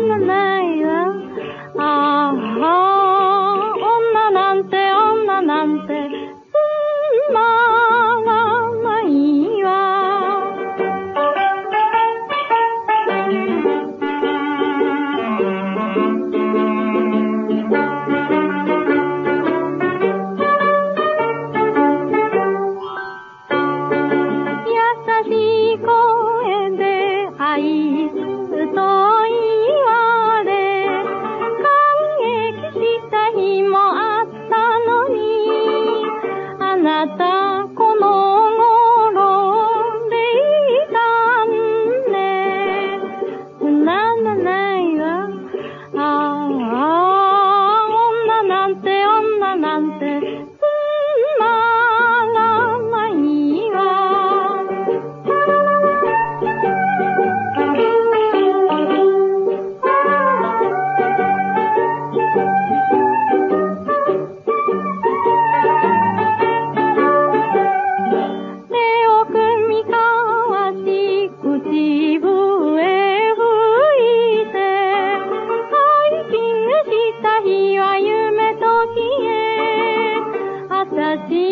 on the man. así